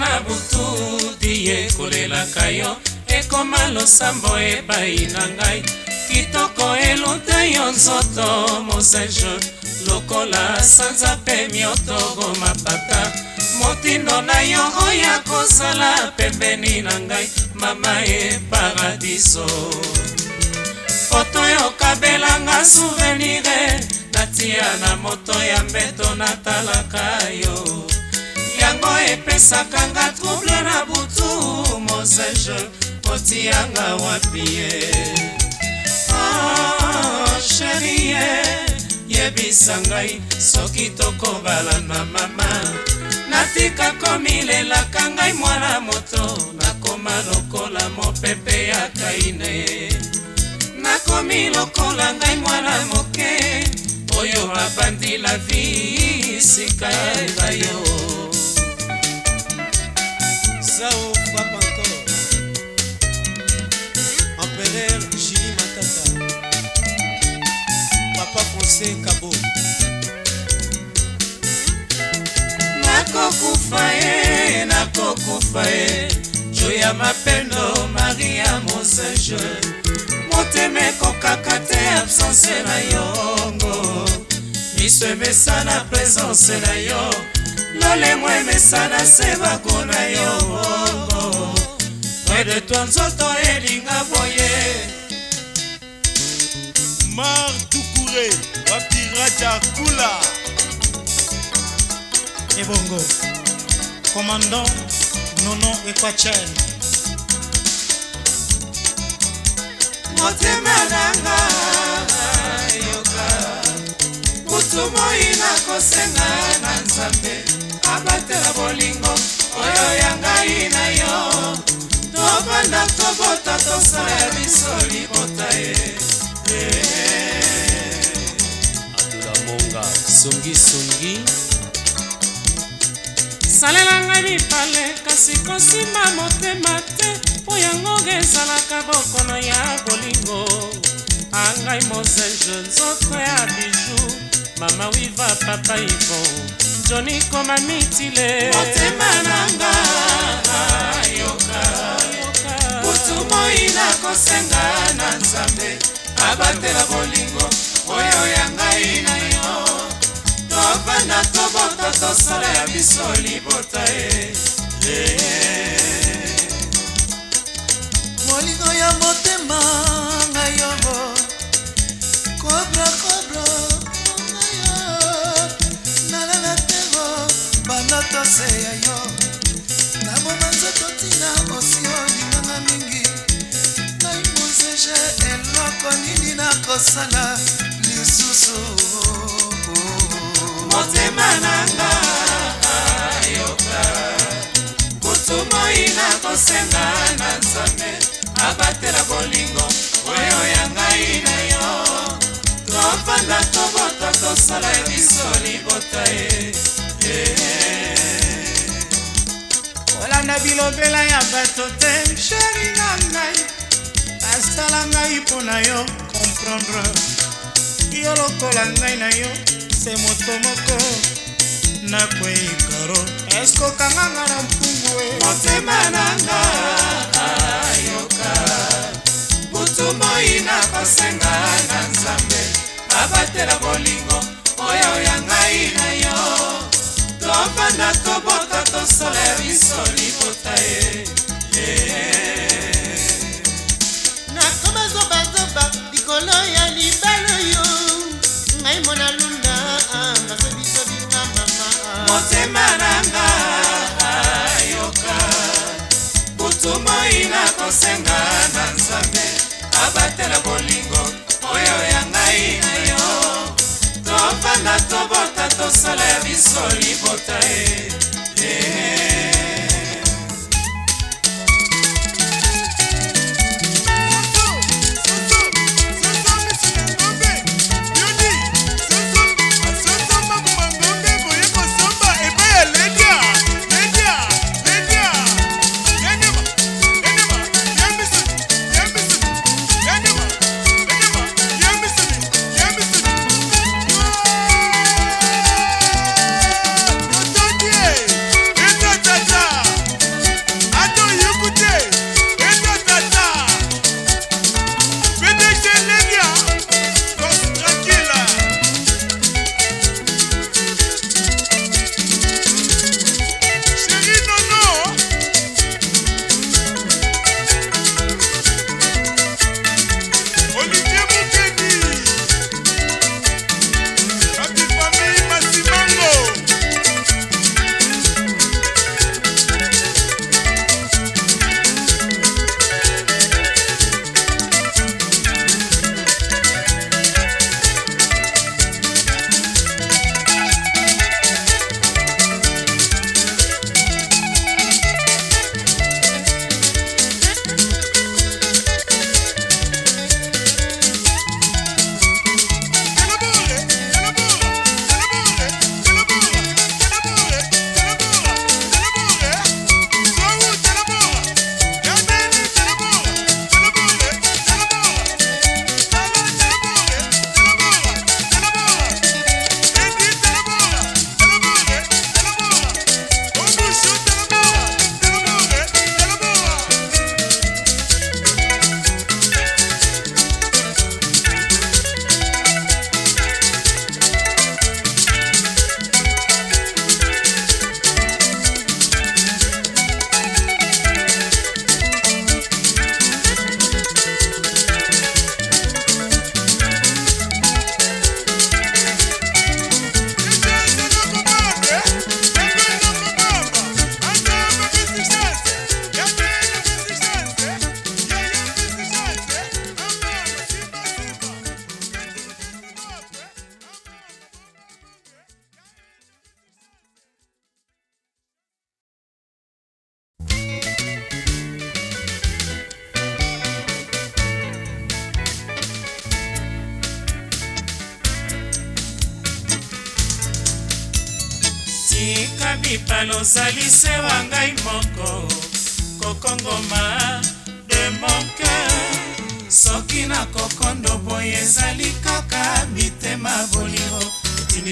na butu diye kolelaka yo ekoma losambo epai na ngai kitoko eluta yo nzoto moseje lokola sanza mpe miotogo mapata motindo na yo oyo akozala pembeni na ngai mama e paradiso foto yokabelanga souvenire natia na moto ya mbeto natalaka yo yango epesaka nga trouble na butu mosege otiyanga wapi ye oh, sherie yebisa ngai soki tokobalana mama natika komilelaka ngai mwana moto nakoma lokola mopepe ya kaine nakomi lokola ngai mwana moke oyo abandi la vi sika ya ebayo Zao frappe encore. Empereur Julie Matata. Papa français Cabo. nakokufa ye nakokufa ye jo ya mapendo maria mosege motema ekokaka te absence na yongo miso emesa na présence na yo lolemo emesana se bakona yo près de toi nzoto elinga boye mar dukure bapirata kula ebongo eh commandant nono equachen motema nanga yoka kutu moi nakosenga na nzambe abatela bolingo oyo ya ngai na yo tobanda tobota tosala ya biso libota ye adolamonga songisongi salela ngai mipale kasi kosimba motema te mpo yango ezalaka bokono ya bolingo angai mozenje nzoto ya mama wiva papa ivo joni koma mitile motema nanga yoka kutu moi nakosenga na nzambe abatela bolingo oyo ya ngai na yo tovanda tobota tosala ya biso libota ye molingo ya motema ngai yobo kobrako se ya yo naboma nzoto ntina osi olinganga mingi nai mosege eloko nini nakosala lisusu oh, oh, oh. motema nanga yoka butu moi nakosenga na nzambe abatela bolingo oyo ya ngai na yo tofanda tobota tosala biso libota ye yeah. Eh, eh. olanda bilobela ya bato te sheri na ngai basala ngai mpo na yo komprendre yo lokola ngai na yo se moto moko nakwei karo eske okanganga na mpungu e motema na nga yoka butu moi na kosenga na nzambe abatela bolingo oyo ya ngai na yo tobanda kobota tosala ya biso libota ye nakoma zobazoba likolo ya libala yo ngai mona luna masobitobinga mama motema nanga yoka butu moi nakosenga na nzambe abatela bolingo tobota tosala biso libota e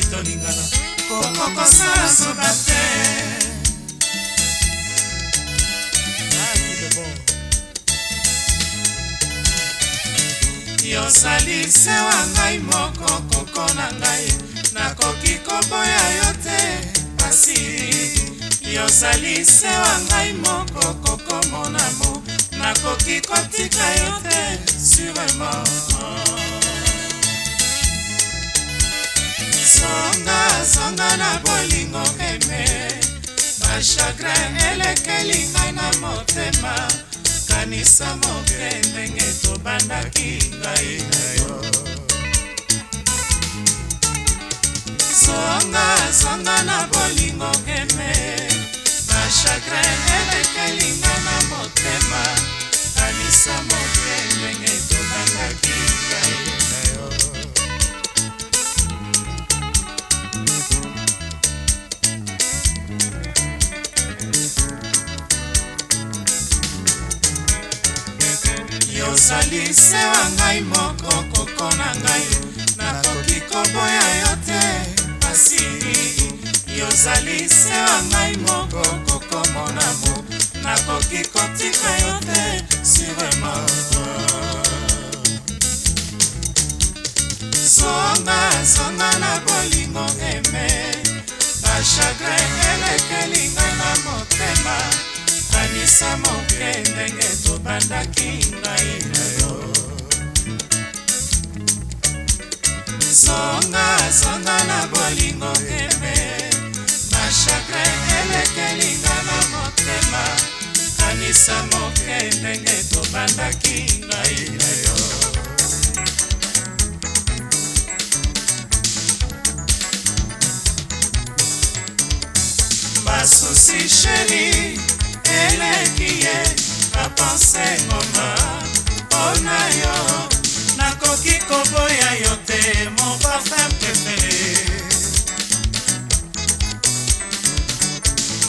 bitoningana kokokosala soba te yozali se wa ngai moko koko na ngai nakoki koboya yo te pasi yozali se wa ngai moko kokomona mo nakoki kotika yo te surement songasonga na bolingo eme bachagrin elekeli ngai na motema kanisa moke ndenge tobandaki ngai na yo songasonga na bolingo eme bachagrin elekeli ngai na motema kanisa moke ndenge tobandaki ngai yozali se wa ngai moko koko na ngai nakoki koboya yo te pasi yozali se wa ngai moko kokomona mo nakoki kotika yo te surema zonga zonga na bolingo eme bachagrin elekeli ngai na motema kanisa moke ndenge tobandaki ngai na yo zonga-zonga na bolingo kebe mashakre elekelinga na motema kanisa moke ndenge tobandaki ngai na yo basusi sheri eleki ye bapense ngomba mpo na yo nakoki koboya yo te mon parfum prefere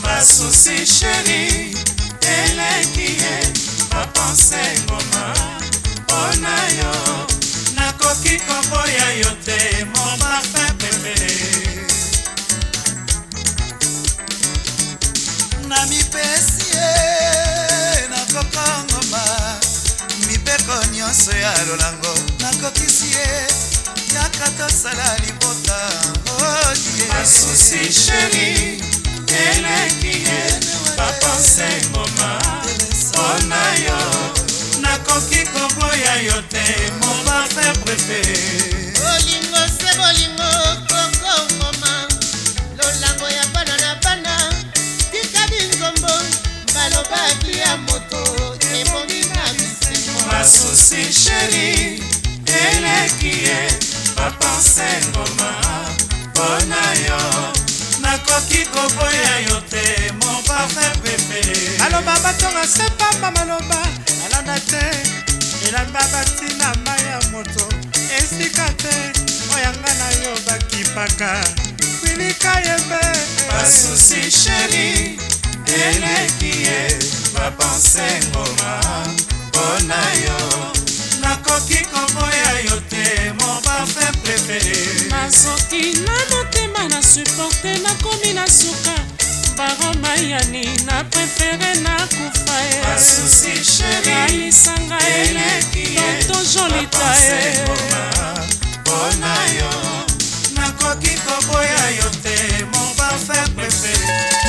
basusi sheri eleki ye bapense ngomba mpo na yo nakoki koboya yo te mon parfum prefere nyonso ya lolango nakokisi ye yaka tosala libota odieasusi oh, sheri eleki ye bapense ngoma mpona yo nakoki koboya yo te mon parfum préféré bolingo se bolingo koko ngoma lolango ya bana na bana tika bingombo balobaki ya moto basusi sheri eleki ye bapense ngoma mpo na yo nakoki koboya yo te mon parfum pepe aloba batonga se pamba maloba alanda te elamba batina mai ya moto esika te oyanga na yo bakipaka kwilika yembe basusi sheri eleki ye bapense ngoma mpo na yo nakoki koboya yo te moba fe prefere nazoki na motema na suporte nakomi na suka baromayani na prefere nakufa basusi sherisanga eleto jolita mpona yo nakoki koboya yo te moba fe prefere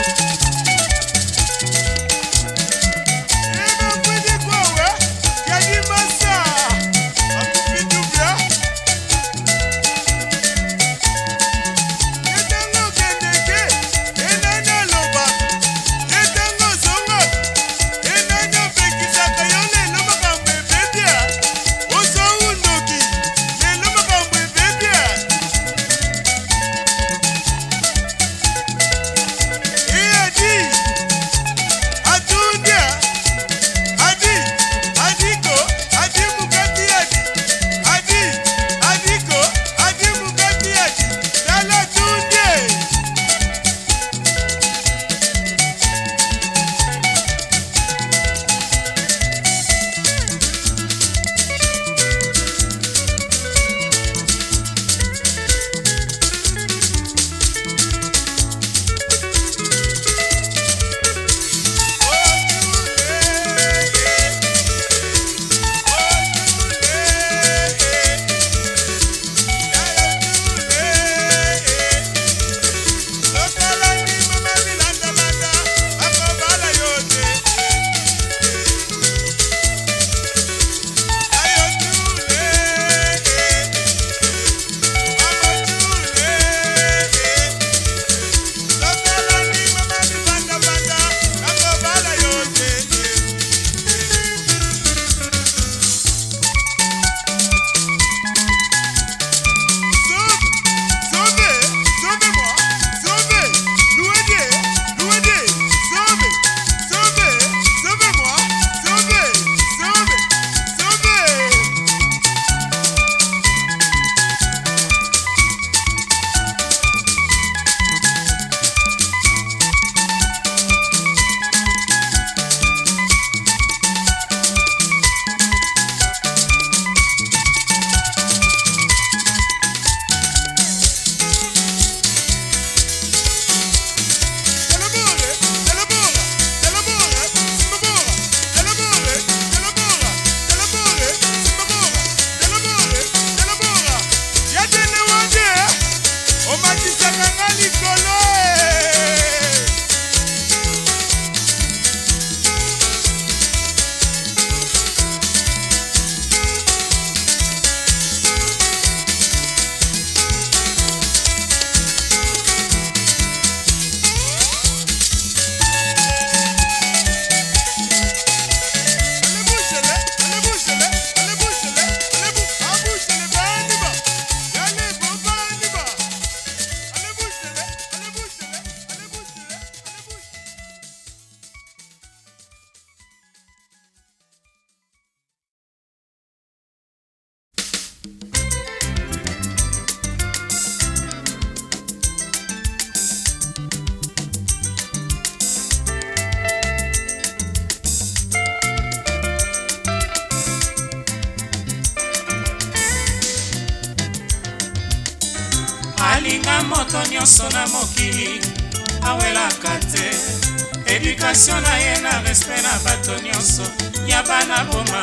edukatio na ye na respet na bato nyonso ya bana boma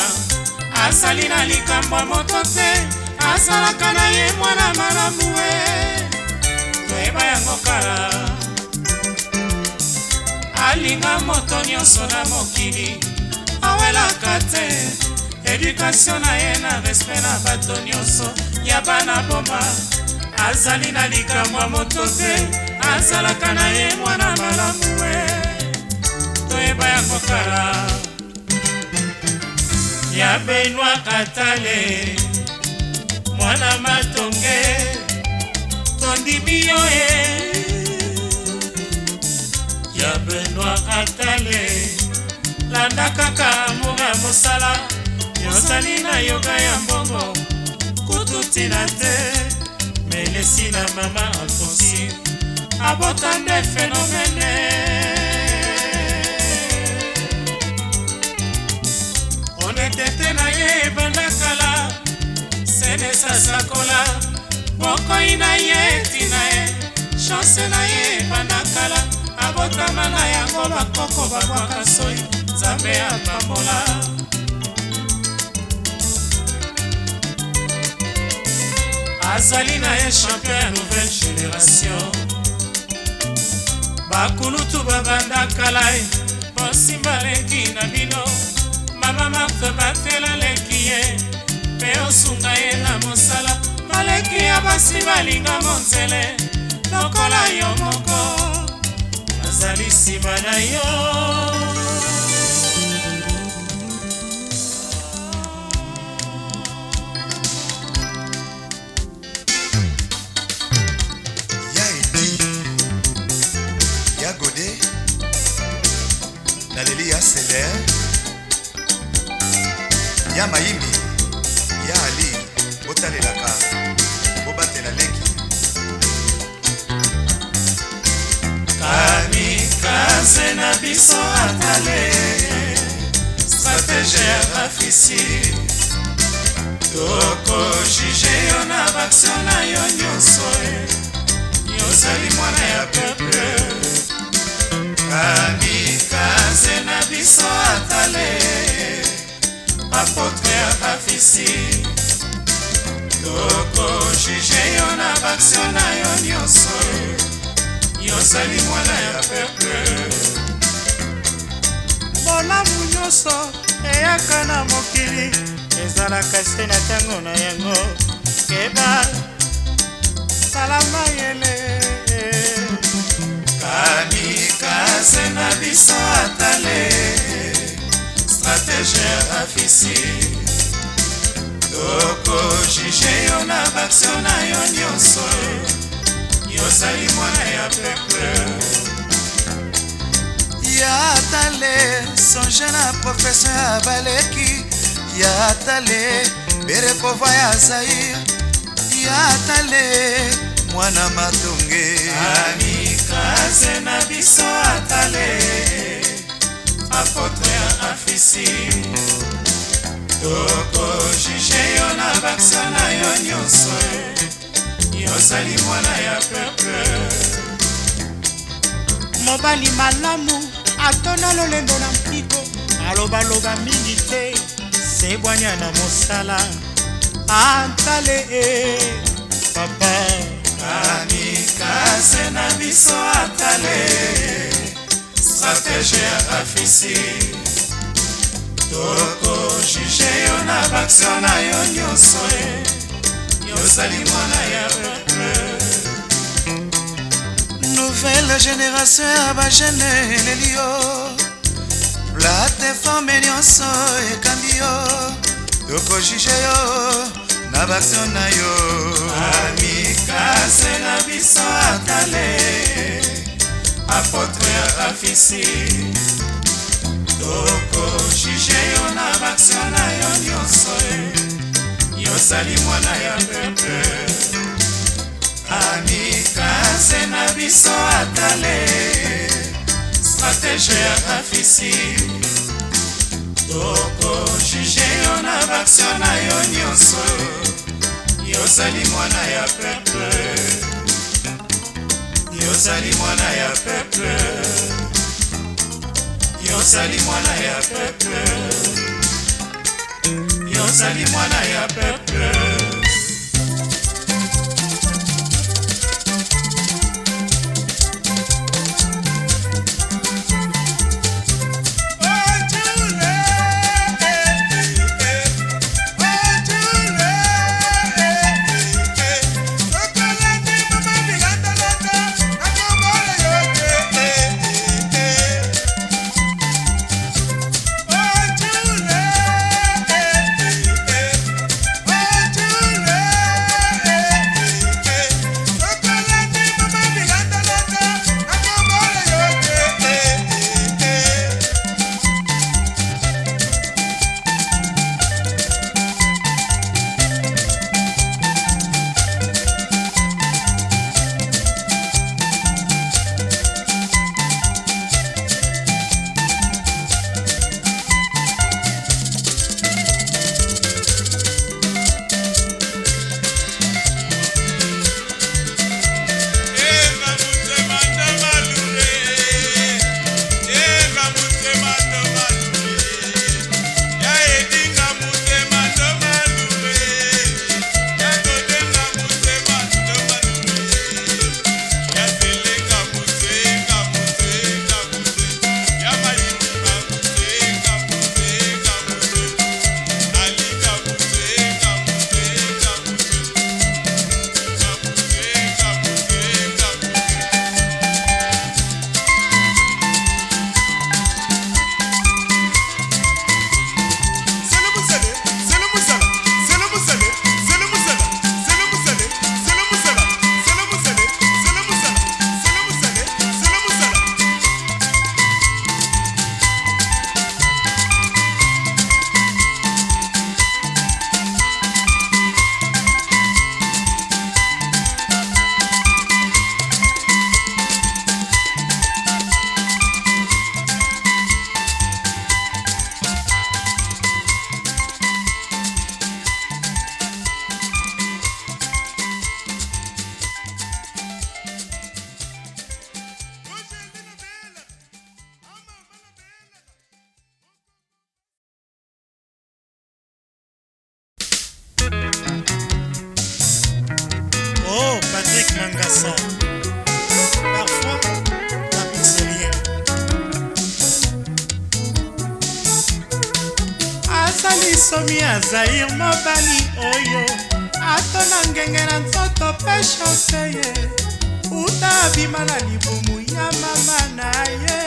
asali na likambo ya moto te azalaka na ye mwana malamu e toyeba yango kala alinga moto nyonso na mokili awelaka te edukatio na ye na respet na bato nyonso ya bana boma azali na likambo ya moto te azalaka na ye mwana malamu e toyeba ya kokala ya benoi katale mwana matonge tondimi yo ye ya benoi katale landa kaka mbongo ya mosala yozali na yoka ya mbongo kututina te melesi na mama alfonsi abota nde fenomene betete na ye ebanda kala sene sasakola bokoi na ye ntina ye shanse na ye ebanda kala abotama na yango bakoko babwaka soi nzambe apambola azali na ye champion ya nouvelle génération bakulutu babanda kala ye eh. bonsimba leki na bino bamaka batela leki ye mpe osunga ye na mosala maleki ya basi balinga monzele lokola yo moko nazali nsima na yo na leli ya seler ya mayimbi ya ali botalelaka bobatela leki kamikaze na biso atale stratege ya bafisi tokojuge yo na baktio na yo nyonso yozali mwana ya peple kamikaze na biso atale bakotea bafisi tokojuge yo na baktio na yo nyonso yozali mwana ya peple bolamu nyonso eyaka na mokili ezalaka se na ntango na yango keba sala mayele kamikaze na biso atale stratege afisi tokojuge yo na baktio na yo nyonso yozali mwana ya peple ya tale songe na profesio ya baleki ya tale berekova ya zair ya tale mwana matonge amikaze na biso atale apotre afisi tokojuge yo na baksa na yo nyonso yozali mwana ya peple mobali malamu atona lolendo na mpiko alobaloba mingi te sebwanya na mosala antale e papa kamikaze na biso atale stratégère afisi tokojuge yo na baktio na yo nyonso e eh. yozali mwana ya peuple nouvelle génération ya ah bagene eleli yo plateforme nyonso ekambi yo tokojuge yo oh, na baktio na yo amikase na biso atale apotre rafisi tokojuge yo na baktio na yo nyonso e. yozali mwana ya pepe amikaze na biso atale stratege ya rafisi tokojuge yo na baktio na yo nyonso e. yozali mwana ya pepe yosali mwana ya peple yosali mwana ya peple yosali mwana ya peple somi ya zair mobali oyo ato na ngenge na nzoto mpe shose ye uta abima na libumu ya mama na ye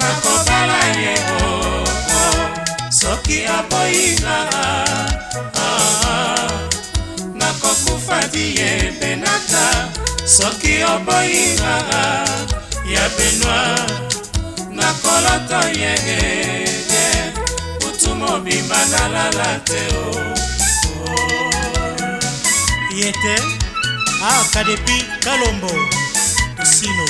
nakobala ye oo soki aboyi ah, ah, na nakokufadi ye benata soki oboyi na ya benoi nakoloto ye kutu mobimba nalala te o oh, oh. ye te akadepi ah, kalombo sino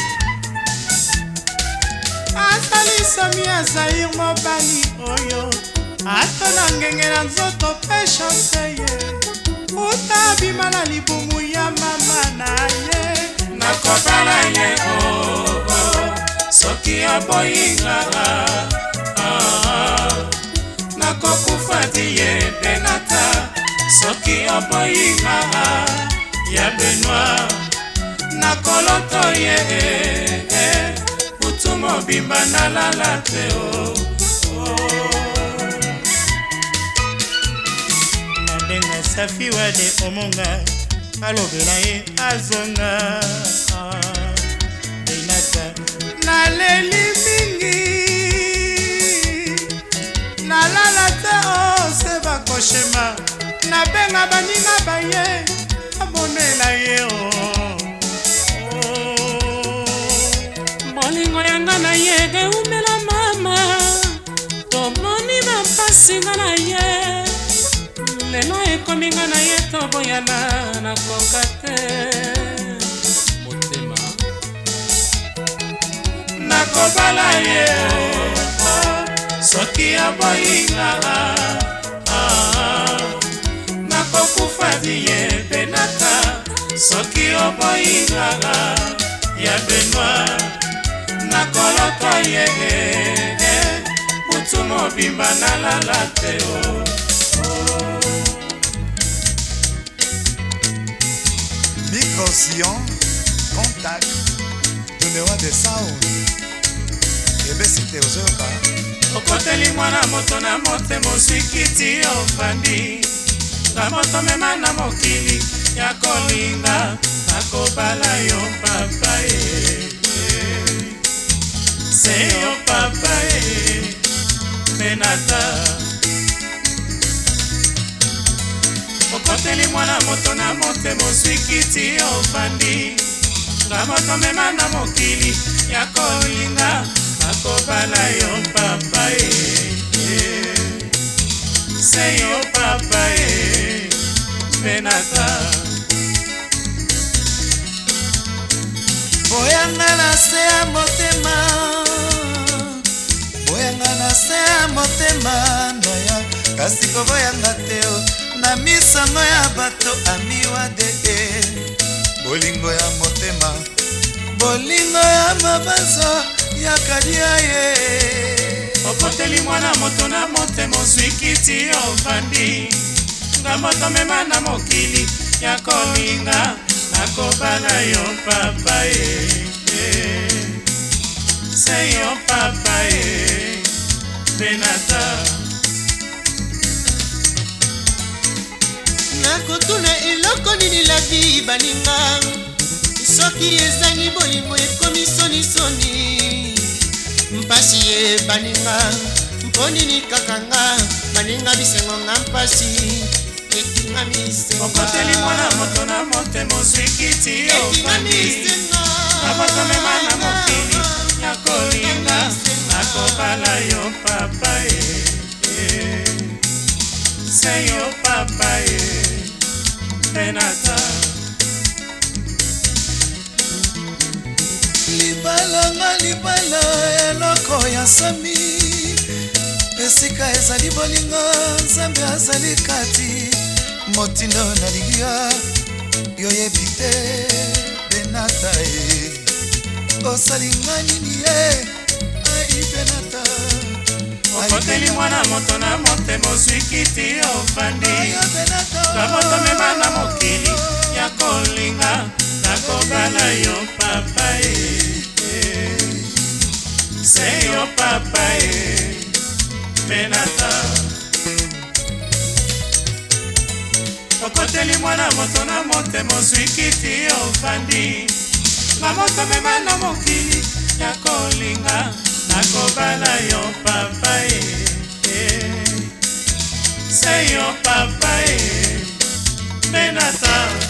atalisami azair mobali oyo ata na ngenge na nzoto mpe chanse ye uta abima na libumu ya mama na ye nakobala ye oo oh, soki oboyingaa soki oboyinga ya benoi nakoloto ye kutu mobimba nalala te o oh, nabenga oh. safi wade omonga alobela ye azonga ah, einata naleli nabenga baninga baye abonela ye bolingo yanga na ye eumela mama tomoni mampasinga na ye lelo ekominga na ye toboyana nakoka te motema nakobala ye soki aboyingaa okokufa diye penaka soki oboyingaka ya benoi nakolota ye butu mobimba nalala te o oh. microsion contact donera de sound ebesi te ozoyoka okoteli mwana moto na motema osikiti ofandi bamosomema na mokili ya kolinga nakobala yo papa ye se yo papa ye menata okoteli mwana moto na motema oswikiti ofandi ngamosomema na mokili ya kolinga nakobala yo papa ye se yo papa ye apepenaka boyanga na se ya motema boyanga na se ya motema na yo kasi koboyanga te na misango ya bato amiwa de e. bolingo ya motema bolingo ya mabanzo ya kadia ye okoteli mwana moto na motema ozwikiti ofandi kolinga moto mema na mokili ya kolinga nakobala yo papa ye se yo papa ye benata nakotuna eloko nini la vi baninga soki ezangi bolingo ekomi sonisoni mpasi ye baninga mpo nini kaka nga baninga bisengo nga mpasi okoteli mwana moto na motema osikiti okoti nakotomema na mokili ya kolinga nakobala yo papa ye se yo papa ye penata libalanga libala eloko ya sami esika ezali bolingo nzambe azali kati motindo nalingi yo yoyebi te benata e osalinga nini ye ai benata okoteli mwana moto na motema ozwikiti ofandi babotomema na mokili ya kolinga nakobala yo papa e se yo papa e benata okoteli mwana moto na motema oswikiti ofandi mamoto mema na mokili ya kolinga nakobala yo papa e eh, se yo papa e menata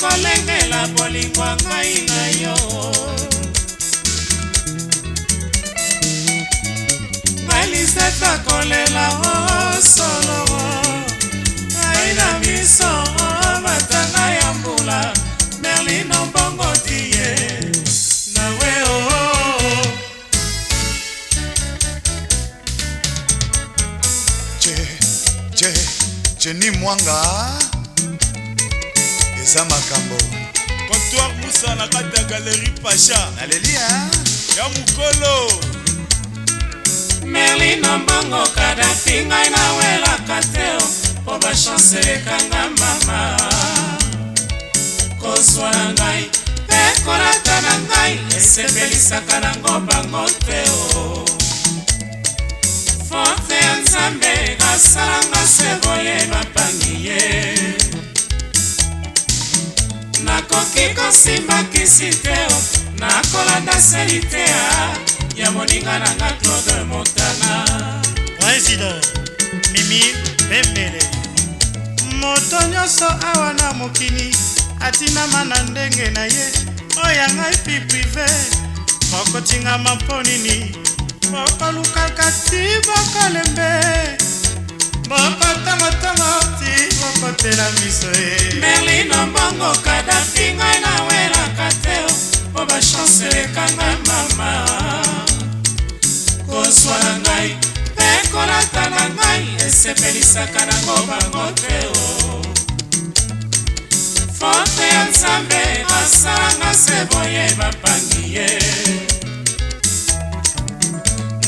kolengela bolingo ngai na yo maliseta kolela o solo ngai na miso matanga ya mbula merlino mbongo tie nawe oo jeni mwanga eza makambo comptoir musa na kati ya galerie pacha naleli a ya mokolo merlino mbongo kadafi ngai nawelaka te mpo bachanse elekanga mama kozwa na ngai mpe kolata na ngai esepelisaka nango bango te o forte ya nzambe asalanga se boye bapangi ye nakoki kosimba kisi te nakolanda seli te ya moninga na nga claude montana président mimi bembele moto nyonso awa na mokili atinama na ndenge na ye oyo ngai pi prive mokotingama mpo nini mokolukaka ti bokolembe mopatangotongo ti kokotela miso e merlino mbongo kadafi ngai nawelaka te mpo bachanse elekanga mama kozwa na ngai mpe kolata na ngai esepelisaka nango bango te o fote ya nzambe asalanga se boye bapangi ye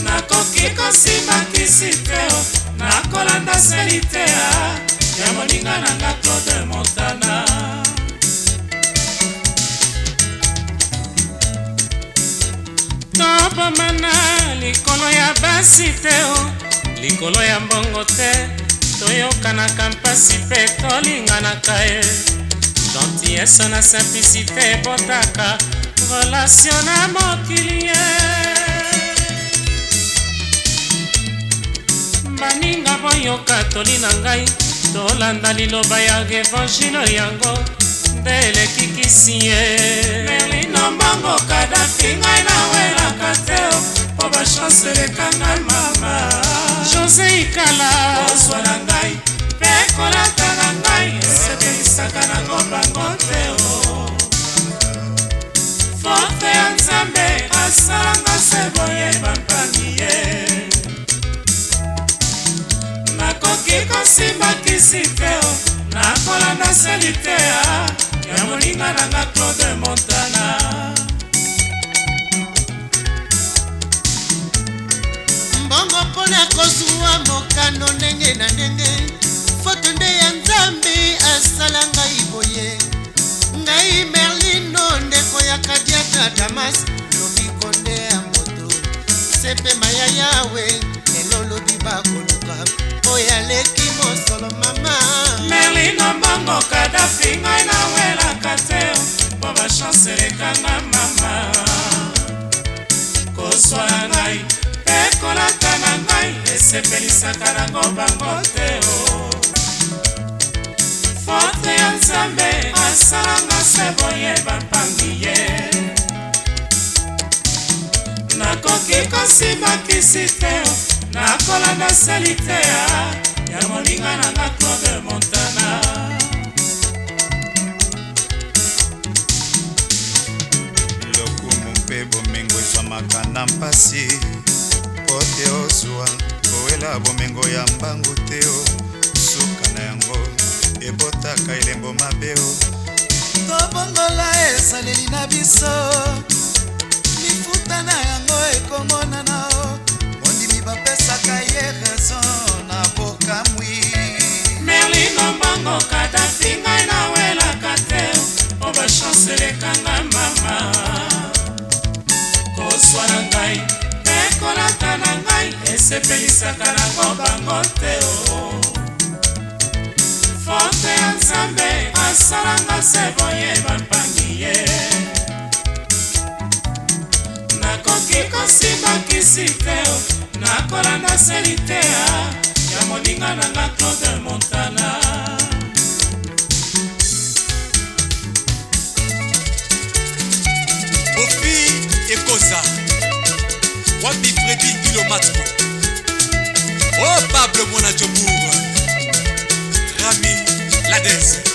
nakoki kosimakisi te o nakolanda selitea ya moninga nanga claude montana tobomana likolo ya basi te likolo ya mbongo te toyokanaka mpasi mpe tolinganaka ye gentillesse na simplicité ebotaka relatio na mokili ye baninga boyoka toli na ngai tolanda liloba ya evangilo yango nde elekikisi ye merlina mbango kadafi ngai nawelaka te mpo bashanse elekanga mama jose ikala oswana ngai mpe kolataka ngai esepelisaka nango bango te forte ya nzambe asalanga se boye bampangi ye nakoki kosimba kisi te nakolanda seli te ya moninga na nga claude montana mbongo mpona kozwa mokano ndenge na ndenge foto nde ya nzambe asala ngai boye ngai merlino ndeko ya kadiaka damas lobikonde ya moto sepe maya yawe lelo lobi bakoluka oyo aleki mosolo mama melino mbongo kadafi ngai nawelaka te mpo bachanse elekanga mama kozwala ngai mpe kolata na ngai esepelisaka nango bango te o oh. fote ya nzambe asalanga se boye bapangi ye nakoki kosimba kisi te nakolanda sali te ya moninga nanga claude montana lokumu mpe bomengo ezwamaka na mpasi po te ozwa kowela bomengo ya mbangu te o suka na yango ebotaka elembo mabeo tobongola esaleli na biso ata na yango ekomonana mondimi bapesaka ye raison na bokamwi merlino mbango kadafi ngai nawelaka te po bachanselekanga mama kozwa na ngai mpe kolata na ngai esepelisaka nango bango te o fonte ya nzambe asalanga se boye bapangi ye nakoki kosibakisi te nakolanda seli te ya moninga na nga claude montana bopi ekoza wapi fredi ilomatko o oh, pablo mwana jobour rami ladese